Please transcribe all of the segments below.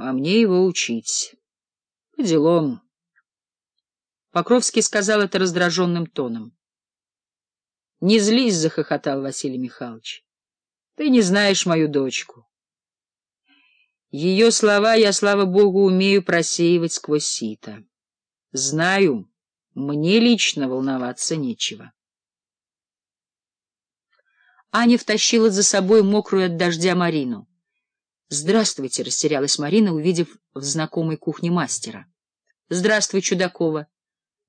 а мне его учить. По делам. Покровский сказал это раздраженным тоном. — Не злись, — захохотал Василий Михайлович. — Ты не знаешь мою дочку. Ее слова я, слава богу, умею просеивать сквозь сито. Знаю, мне лично волноваться нечего. Аня втащила за собой мокрую от дождя Марину. — Здравствуйте, — растерялась Марина, увидев в знакомой кухне мастера. — Здравствуй, Чудакова.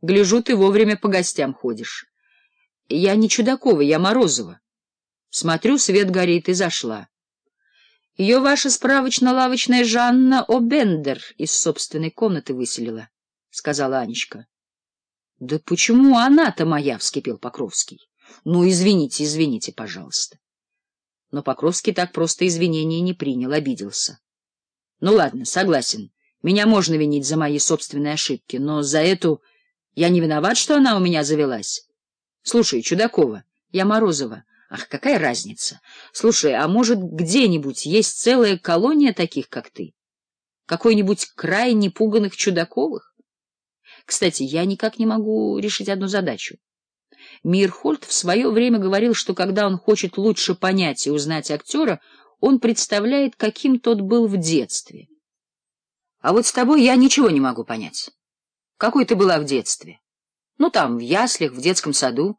Гляжу, ты вовремя по гостям ходишь. — Я не Чудакова, я Морозова. Смотрю, свет горит, и зашла. Ее ваша справочно-лавочная Жанна О'Бендер из собственной комнаты выселила, — сказала Анечка. — Да почему она-то моя? — вскипел Покровский. — Ну, извините, извините, пожалуйста но Покровский так просто извинения не принял, обиделся. Ну ладно, согласен, меня можно винить за мои собственные ошибки, но за эту я не виноват, что она у меня завелась. Слушай, Чудакова, я Морозова. Ах, какая разница? Слушай, а может, где-нибудь есть целая колония таких, как ты? Какой-нибудь край непуганных Чудаковых? Кстати, я никак не могу решить одну задачу. Мир в свое время говорил, что когда он хочет лучше понять и узнать актера, он представляет, каким тот был в детстве. А вот с тобой я ничего не могу понять. Какой ты была в детстве? Ну, там, в яслях, в детском саду.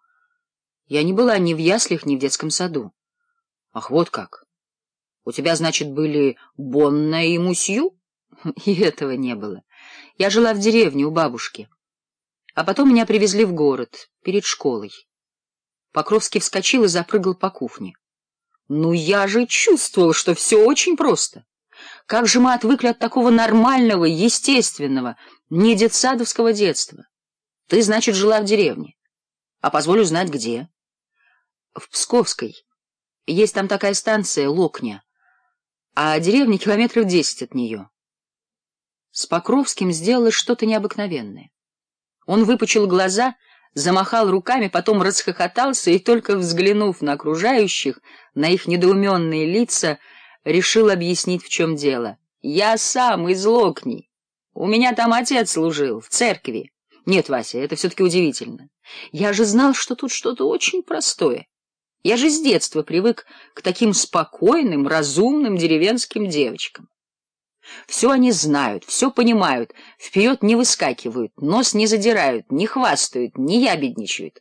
Я не была ни в яслях, ни в детском саду. Ах, вот как. У тебя, значит, были Бонна и Мусью? И этого не было. Я жила в деревне у бабушки. А потом меня привезли в город, перед школой. Покровский вскочил и запрыгал по кухне. Ну, я же чувствовал, что все очень просто. Как же мы отвыкли от такого нормального, естественного, не детсадовского детства. Ты, значит, жила в деревне. А позволю знать, где. В Псковской. Есть там такая станция, Локня. А деревня километров десять от нее. С Покровским сделалось что-то необыкновенное. Он выпучил глаза, замахал руками, потом расхохотался и, только взглянув на окружающих, на их недоуменные лица, решил объяснить, в чем дело. «Я сам из Локни. У меня там отец служил, в церкви. Нет, Вася, это все-таки удивительно. Я же знал, что тут что-то очень простое. Я же с детства привык к таким спокойным, разумным деревенским девочкам. Все они знают, все понимают, вперед не выскакивают, нос не задирают, не хвастают, не ябедничают.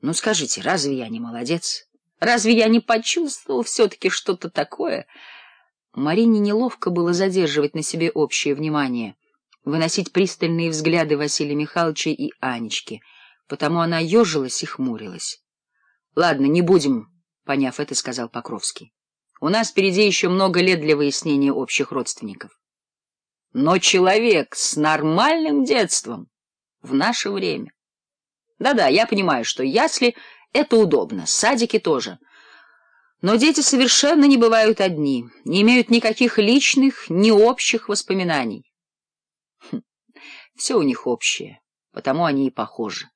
Ну скажите, разве я не молодец? Разве я не почувствовал все-таки что-то такое? Марине неловко было задерживать на себе общее внимание, выносить пристальные взгляды Василия Михайловича и Анечки, потому она ежилась и хмурилась. — Ладно, не будем, — поняв это, сказал Покровский. У нас впереди еще много лет для выяснения общих родственников. Но человек с нормальным детством в наше время. Да-да, я понимаю, что ясли — это удобно, садики тоже. Но дети совершенно не бывают одни, не имеют никаких личных, ни общих воспоминаний. Хм, все у них общее, потому они и похожи.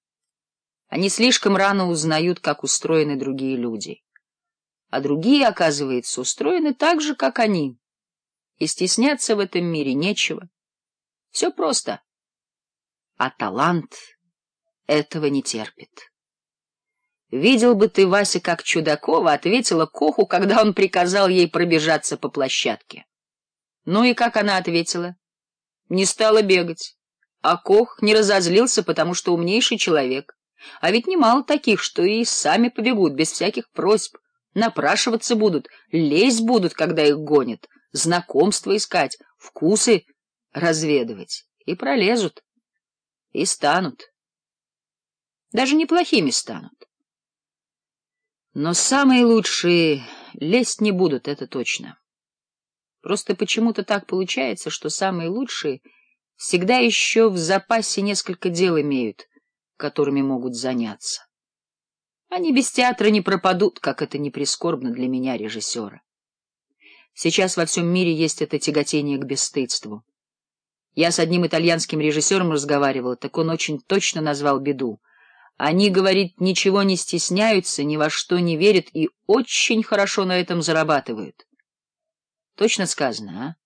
Они слишком рано узнают, как устроены другие люди а другие, оказывается, устроены так же, как они. И стесняться в этом мире нечего. Все просто. А талант этого не терпит. Видел бы ты, Вася, как Чудакова ответила Коху, когда он приказал ей пробежаться по площадке. Ну и как она ответила? Не стала бегать. А Кох не разозлился, потому что умнейший человек. А ведь немало таких, что и сами побегут без всяких просьб. Напрашиваться будут, лезть будут, когда их гонят, знакомства искать, вкусы разведывать. И пролезут, и станут. Даже неплохими станут. Но самые лучшие лезть не будут, это точно. Просто почему-то так получается, что самые лучшие всегда еще в запасе несколько дел имеют, которыми могут заняться. Они без театра не пропадут, как это не прискорбно для меня, режиссера. Сейчас во всем мире есть это тяготение к бесстыдству. Я с одним итальянским режиссером разговаривал, так он очень точно назвал беду. Они, говорит, ничего не стесняются, ни во что не верят и очень хорошо на этом зарабатывают. Точно сказано, а?